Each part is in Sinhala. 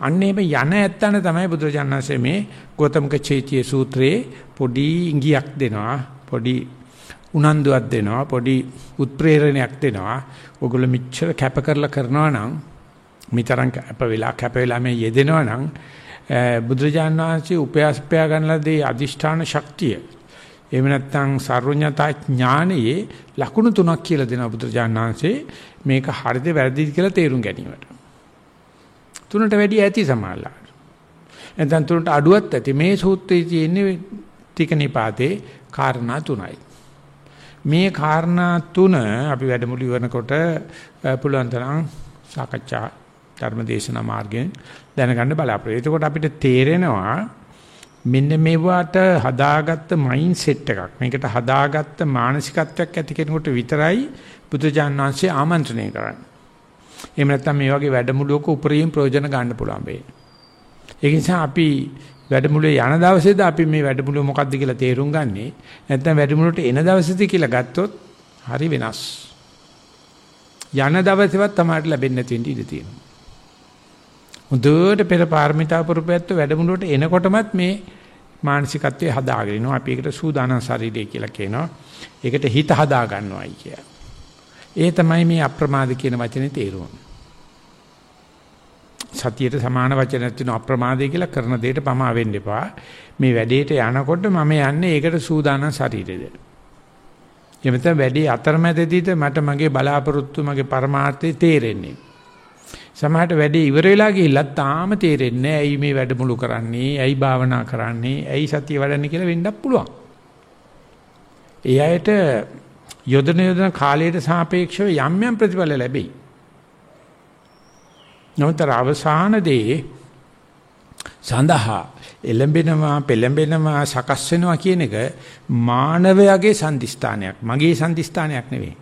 අන්නේම යන ඇත්තන තමයි බුදුරජාණන්සේ මේ ගෞතමක චේතිය සූත්‍රයේ පොඩි ඉඟියක් දෙනවා පොඩි උනන්දුවක් දෙනවා පොඩි උත්ප්‍රේරණයක් දෙනවා. ඔගොල්ලෝ මෙච්චර කැප කරලා කරනවා නම් මිතරම් කැප වෙලා කැප වෙලා මේ යෙදෙනවා නම් බුදුරජාණන් වහන්සේ උපයාස්පයා ගන්නලදී අදිෂ්ඨාන ශක්තිය. එහෙම නැත්නම් සර්වඥතා ඥානයේ ලකුණු තුනක් කියලා දෙනවා බුදුරජාණන් වහන්සේ. මේක හරිද වැරදිද කියලා තේරුම් ගැනීමට. තුනට වැඩි ඇති සමානලාට. නැත්නම් තුනට අඩුවක් ඇති. මේ සූත්‍රයේ තියෙන්නේ ටික නිපාතේ කාරණා තුනයි. මේ කාරණා තුන අපි වැඩමුළු ඉවරනකොට පුළුවන් තරම් සාකච්ඡා ධර්මදේශනා මාර්ගයෙන් දැනගන්න බලාපොරොත්තු. එතකොට අපිට තේරෙනවා මෙන්න මේවට හදාගත්ත මයින්ඩ් සෙට් එකක්. මේකට හදාගත්ත මානසිකත්වයක් ඇති කෙනෙකුට විතරයි බුදුජාන් වහන්සේ ආමන්ත්‍රණය කරන්නේ. එහෙම නැත්නම් මේ වගේ වැඩමුළුවක උපරිම ප්‍රයෝජන ගන්න පුළුවන් වෙයි. ඒ නිසා අපි වැඩමුළුවේ යන දවසේද අපි මේ වැඩමුළුව මොකක්ද කියලා තේරුම් ගන්නෙ. නැත්නම් වැඩමුළුවට එන දවසේද කියලා ගත්තොත් හරි වෙනස්. යන දවසේවත් තමයි ලැබෙන්නේ නැති වෙන්න ඉඩ තියෙනවා. හොඳට පෙර පාරමිතා පුරුපැත්ත වැඩමුළුවට එනකොටමත් මේ මානසිකත්වයේ හදාගෙන ඉනවා. අපි ඒකට සූදානම් ශරීරය කියලා කියනවා. ඒකට හිත හදා ගන්නවායි කිය. ඒ තමයි මේ අප්‍රමාද කියන වචනේ තේරුම. සතියට සමාන වචනයක් තියෙන අප්‍රමාදය කියලා කරන දෙයට පමා වෙන්න එපා. මේ වැඩේට යනකොට මම යන්නේ ඒකට සූදානම් ශරීරෙද. එමෙතන වැඩි අතරමැදදීද මට මගේ බලාපොරොත්තු මගේ පරමාර්ථය තේරෙන්නේ. සමහරට වැඩේ ඉවර වෙලා ගිහිල්ලා තාම තේරෙන්නේ ඇයි මේ වැඩමුළු කරන්නේ ඇයි භාවනා කරන්නේ ඇයි සතිය වඩන්නේ කියලා වෙන්නත් පුළුවන්. ඒ අයට යොදන යොදන කාලයට සාපේක්ෂව යම් යම් ප්‍රතිඵල ලැබෙයි. නමුත් අවසානදී සඳහා එළඹෙනවා පෙළඹෙනවා සකස් වෙනවා කියන එක මානවයාගේ සම්දිස්ථානයක් මගේ සම්දිස්ථානයක් නෙවෙයි.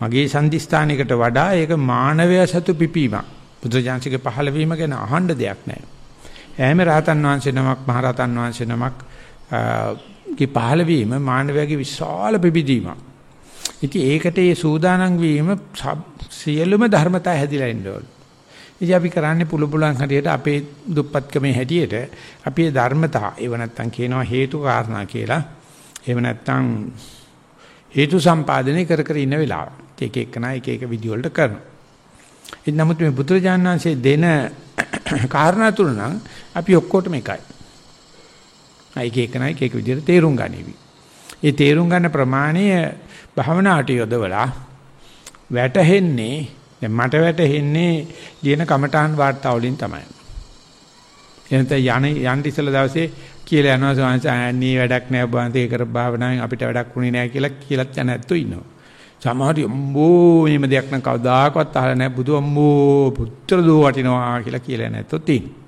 මගේ සම්දිස්ථානයකට වඩා ඒක මානවය සතු පිපීමක්. බුදුජානසික පහළ වීම ගැන අහන්න දෙයක් නැහැ. ඈම රහතන් වහන්සේ නමක් මහරහතන් වහන්සේ නමක් කි පහළ වීම මානවයාගේ විශාල පිබිදීමක්. ඉතින් ඒකට ඒ සූදානම් වීම සියලුම ධර්මතා හැදිලා ඉන්න ඕන. ඉතින් අපි කරන්නේ පුල පුලන් හරියට අපේ දුප්පත්කමේ හැටියට අපි ධර්මතා ඒව නැත්තම් කියනවා හේතු කාරණා කියලා. එහෙම නැත්තම් හේතු සම්පාදනය කර කර ඉන්න වෙලාව. එක එකනා එක එක විදි වලට කරනවා. ඉතින් නමුත් මේ බුදුරජාණන් වහන්සේ දෙන කාරණා තුන නම් අපි ඔක්කොටම එකයි. එක එකනා එක එක විදිහට තේරුම් ගනිවි. ඒ තේරුම් ගන්න ප්‍රමාණය භවනාට යොදවලා වැටහෙන්නේ දැන් මට වැටහෙන්නේ දින කමඨාන් වාර්තා වලින් තමයි. එනත යන යන්න ඉස්සල දවසේ කියලා යනවා සෝන්සාන්නේ වැඩක් නෑ ඔබ වහන්සේ කර භාවනාවෙන් අපිට වැඩක් වුණේ නෑ කියලා කියලාත් යන ඇත්තෝ ඉන්නවා. සමහර අම්බෝ මේම දෙයක් නම් කවදාකවත් අහලා නැහැ බුදු අම්බෝ පුත්‍ර දෝ වටිනවා කියලා කියලා නැත්තොත් තියෙනවා.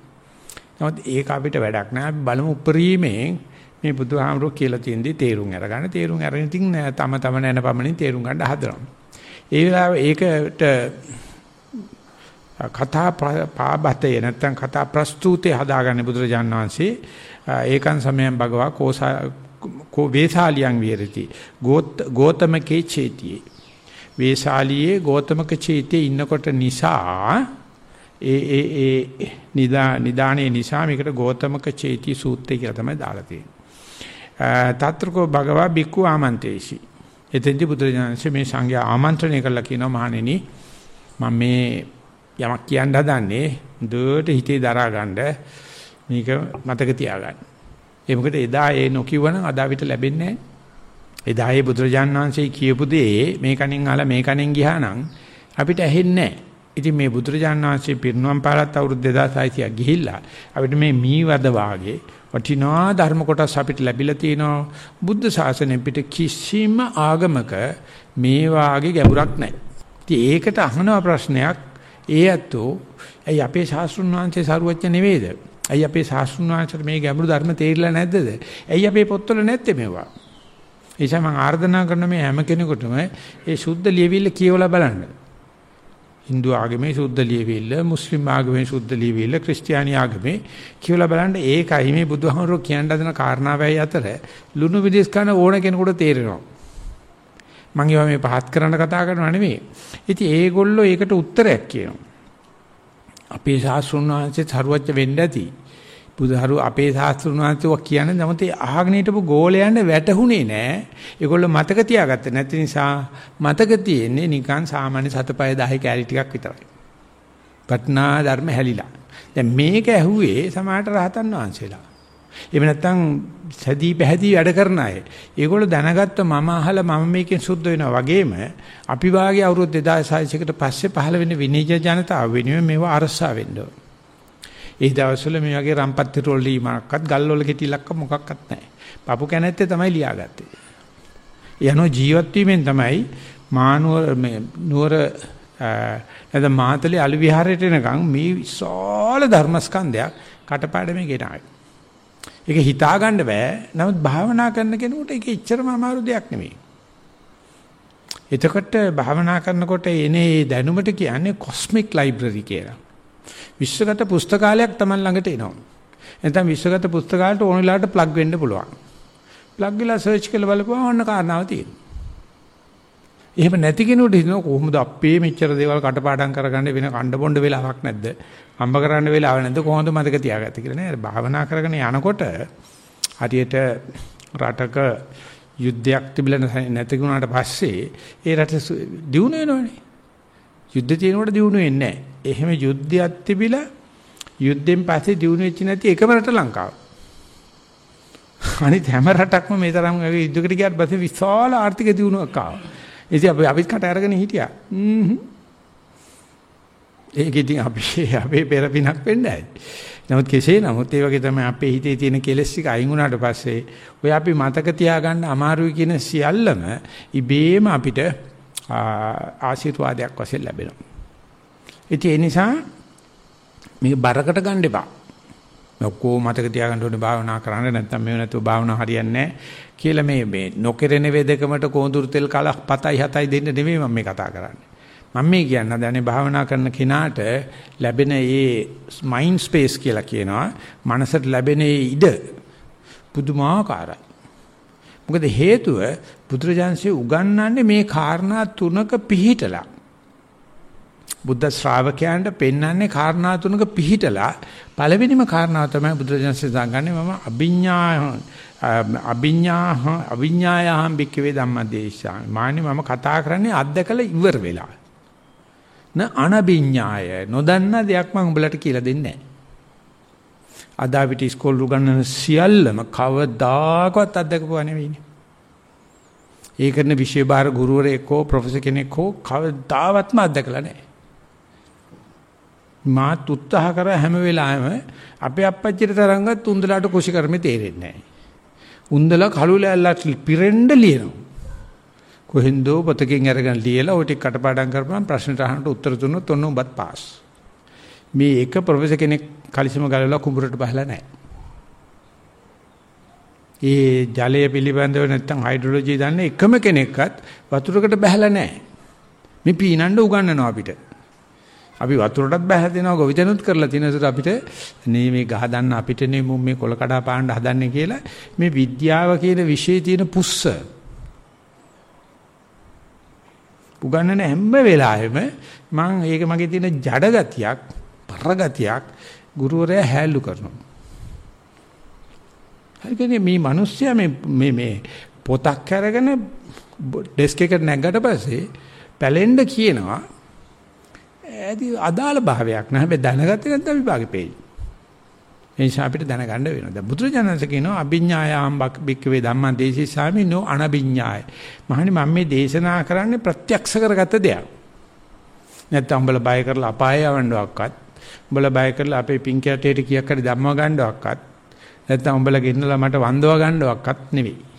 නමුත් ඒක අපිට වැඩක් නෑ. අපි බලමු උපරිමයෙන් මේ බුදුහාමුදුරුවෝ කියලා තියෙන දේ තේරුම් අරගන්න. තේරුම් අරගෙන ඉතින් තම තම නැන පමණින් තේරුම් ගන්න හදනවා. ඒ වෙලාවේ ඒකට කතා පාබතේ නැත්තම් කතා ප්‍රස්තුතේ හදාගන්න බුදුරජාණන් වහන්සේ. ඒකන් සමයන් භගවා කෝසා කෝ වේසාලියන් විහෙරති. ගෝතමකේ චේතියේ. වේසාලියේ ගෝතමක චේතියේ ඉන්නකොට නිසා ඒ ඒ ඒ නිදා නිදානේ නිසා මේකට ගෝතමක චේති සූත්‍රය කියලා තමයි දාලා තියෙන්නේ. తත්‍රකෝ භගවා බික්කු ආමන්තේසි. එතෙන්දී බුදුරජාණන්සේ මේ සංඝයා ආමන්ත්‍රණය කළා කියනවා මහණෙනි මම මේ යමක් කියන්න හදන්නේ දුවට හිතේ දරා ගන්න මේක මතක තියාගන්න. ඒ මොකද එදා ඒ නොකියවනම් අද අපිට ලැබෙන්නේ නැහැ. එදා ඒ බුදුරජාන් වහන්සේ කියපු දේ මේ කණෙන් අහලා මේ කණෙන් ගියා නම් අපිට ඇහෙන්නේ නැහැ. ඉතින් මේ බුදුරජාන් වහන්සේ පිරිනුවම් පාලත් අවුරුදු 2600ක් ගිහිල්ලා අපිට මේ මීවද වාගේ වටිනා ධර්ම කොටස් අපිට ලැබිලා තියෙනවා. බුද්ධ ශාසනය පිට කිසිම ආගමක මේ වාගේ ගැඹුරක් නැහැ. ඉතින් ඒකට අහනවා ප්‍රශ්නයක් ඒ ඇත්තෝ ඇයි අපේ ශාස්ත්‍රුන් වහන්සේ සරුවච්ච නෙවෙයිද? ඇයි අපේ ශාස්ත්‍රුන් වහන්සේට මේ ගැඹුරු ධර්ම තේරිලා නැද්දද? ඇයි අපේ පොත්වල නැත්තේ මේවා? ඒ නිසා මම ආර්දනා කරන මේ හැම කෙනෙකුටම ඒ සුද්ධ ලියවිල්ල කියවලා බලන්න. Hindu ආගමේ සුද්ධ ලියවිල්ල, මුස්ලිම් ආගමේ සුද්ධ ලියවිල්ල, ක්‍රිස්තියානි ආගමේ කියවලා බලන්න ඒකයි මේ බුදුහාමුදුරුවෝ කියන්න හදන කාරණාවයි අතර ලුණු විදේශ කරන ඕන කෙනෙකුට තේරෙනවා. මම ඒවා මේ පහත් කරන්න කතා කරනව නෙමෙයි. ඉතින් ඒගොල්ලෝ ඒකට උත්තරයක් කියනවා. අපේ ශාස්ත්‍රුන් වහන්සේ සරුවච්ච වෙන්න ඇති. බුදුහරු අපේ ශාස්ත්‍රුන් වහන්සේ කියන්නේ නමුත් අහගෙන හිටපු ගෝලයන්ට වැටහුනේ නෑ. ඒගොල්ලෝ මතක තියාගත්තේ නැති නිසා මතක තියෙන්නේ නිකන් සාමාන්‍ය සතපය 10 කැලි ටිකක් විතරයි. පට්නා ධර්ම හැලිලා. දැන් මේක ඇහුවේ සමාහට රහතන් වහන්සේලා. එහෙම නැත්නම් සැදී පැහැදී වැඩ කරන අය. ඒගොල්ලෝ දැනගත්ත මම අහලා මම මේකෙන් සුද්ධ වෙනවා වගේම අපි වාගේ අවුරුදු 2600කට පස්සේ පහළ වෙන විනීජ ජනතාව වෙනුවෙන් මේවා අරසා වෙන්න ඕන. ඒ දවස්වල මේ වගේ රම්පත් රෝල් ලීමක්වත් ගල්වල කෙටිලක්ක මොකක්වත් නැහැ. පපු කැනැත්තේ තමයි ලියාගත්තේ. යනෝ ජීවත් වීමෙන් තමයි මානුවර මේ නුවර නැද මාතලේ අලි විහාරයට එනකන් මේ විශාල ධර්මස්කන්ධයක් කටපාඩමේ ගෙනාවේ. ඒක හිතා ගන්න බෑ. නමුත් භාවනා කරන කෙනෙකුට ඒක එච්චරම අමාරු දෙයක් නෙමෙයි. එතකොට භාවනා කරනකොට එනේ දැනුමට කියන්නේ කොස්මික් ලයිබ්‍රරි කියලා. විශ්වගත පුස්තකාලයක් Taman ළඟට එනවා. නැත්නම් විශ්වගත පුස්තකාලයට ඕන වෙලාවට ප්ලග් වෙන්න පුළුවන්. ප්ලග් වෙලා සර්ච් කරලා බලපුවම ඔන්න කාරණාව තියෙනවා. එහෙම නැති කෙනෙකුට හිතනවා කොහොමද අපේ මෙච්චර දේවල් කටපාඩම් කරගන්න වෙන කණ්ඩ බොණ්ඩ වෙලාවක් නැද්ද? අම්බ කරන්න වෙලාවක් නැද්ද? කොහොමද මතක තියාගත්තේ කියලා නේද? භාවනා කරගෙන යනකොට හරියට රටක යුද්ධයක් තිබිලා නැති වුණාට පස්සේ ඒ රට දියුණු වෙනවනේ. යුද්ධ තියෙනකොට දියුණු වෙන්නේ නැහැ. එහෙම යුද්ධයක් තිබිලා යුද්ධෙන් පස්සේ දියුණු වෙච්ච නැති එකම රට ලංකාව. අනිත් හැම රටක්ම මේ තරම් යුද්ධයකට ගියාට පස්සේ විශාල ආර්ථික දියුණුවක් ආවා. ඉතින් අපි අපිත් කට අරගෙන හිටියා. හ්ම්. ඒක ඉතින් අපි අපේ පෙර පිනක් වෙන්න ඇති. නමුත් කෙසේ නමුත් ඒ වගේ තමයි අපේ හිතේ තියෙන කෙලෙස් ටික අයින් වුණාට පස්සේ ඔය අපි මතක තියාගන්න අමාරුයි කියන සියල්ලම ඉබේම අපිට ආශිර්වාදයක් වශයෙන් ලැබෙනවා. ඉතින් ඒ නිසා මේක බරකට ගන්න එපා. ඔක්කොම මතක තියාගන්න ඕනේ භාවනා කරන්න නැත්නම් මේව නැතුව භාවනා හරියන්නේ නැහැ කියලා මේ මේ නොකෙරෙන වේදකමට කොඳුරු තෙල් කලක් පතයි හතයි දෙන්න නෙමෙයි මම මේ කතා කරන්නේ. මම මේ කියන්නේ දැන් භාවනා කරන කෙනාට ලැබෙන ඒ මයින්ඩ් ස්පේස් කියලා කියනවා. මනසට ලැබෙන ඉඩ පුදුමාකාරයි. මොකද හේතුව බුදුරජාන්සේ උගන්වන්නේ මේ කාරණා තුනක පිහිටලා. බුද්ධ ශ්‍රාවකයන්ට පෙන්වන්නේ කාරණා තුනක පිහිටලා පළවෙනිම කාරණාව තමයි බුදුරජාන්සේ දාගන්නේ මම අභිඥා අභිඥා අභිඥායහම් බික්කවේ ධම්මදේශා මාන්නේ මම කතා කරන්නේ අත්දකලා ඉවර වෙලා. න අනභිඥාය නොදන්න දෙයක් මම උඹලට කියලා දෙන්නේ නැහැ. අද අපිට ඉස්කෝල උගන්වන සියල්ලම කවදාකවත් අත්දකපුවා නෙවෙයිනේ. ඒ කරන විෂය බාර ගුරුවරයෙක් හෝ ප්‍රොෆෙසර් කෙනෙක් හෝ කවදාවත්ම අත්දකලා නැහැ. මාත් උත්සාහ කර හැම වෙලාවෙම අපේ අප්පච්චිට තරංගත් උන්දලාට කුෂි කර්මේ තේරෙන්නේ නැහැ උන්දලා කළු ලෑල්ලක් පිරෙන්න ලියනවා. කොහෙන්දෝ පොතකින් අරගෙන ලියලා ඔය ටික කටපාඩම් කරපුවම ප්‍රශ්නට අහන්නට උත්තර දුන්නොත් ඔන්න උඹත් පාස්. මේ එක ප්‍රොෆෙසර් කෙනෙක් කලිසම ගලවලා කුඹරට බහලා නැහැ. ඒ ජලය පිළිබඳව නැත්තම් හයිඩ්‍රොලොජි දන්න එකම කෙනෙක්වත් වතුරකට බහලා නැහැ. මේ පීනන්න උගන්වනවා අපිට. අපි වතුරටත් බැහැ දෙනවා ගොවිතැනුත් කරලා තියෙන නිසා අපිට නේ මේ ගහ දන්න අපිට නේ මේ කොල කඩා පාන්න හදන්නේ කියලා මේ විද්‍යාව කියන විෂයේ තියෙන පුස්ස. උගන්නන හැම වෙලාවෙම මම ඒක මගේ තියෙන ජඩ ගතියක් පර ගතියක් ගුරුවරයා හැල්ලු කරනවා. හරිනේ මේ මිනිස්සයා මේ මේ මේ පොතක් අරගෙන ඩෙස්ක් එකට නැග්ගට පස්සේ පැලෙන්න කියනවා. ඇති අදාළ භාවයක් නැහැ. හැබැයි දැනගත්තේ නැත්නම් විභාගෙ පෙයි. ඒ නිසා අපිට දැනගන්න වෙනවා. දැන් බුදුරජාණන්සේ කියනවා අභිඥායම් බික්කවේ ධම්මං දේශිසාමි නෝ අනභිඥාය. මහනි මම මේ දේශනා කරන්නේ ප්‍රත්‍යක්ෂ කරගත දෙයක්. නැත්නම් උඹලා බය කරලා අපාය යවන්නවක්වත් උඹලා බය කරලා අපේ පින්කැටේට කීයක් හරි ධම්ම ගන්නවක්වත් නැත්නම් උඹලා ගෙන්නලා මට වන්දව ගන්නවක්වත් නෙවෙයි.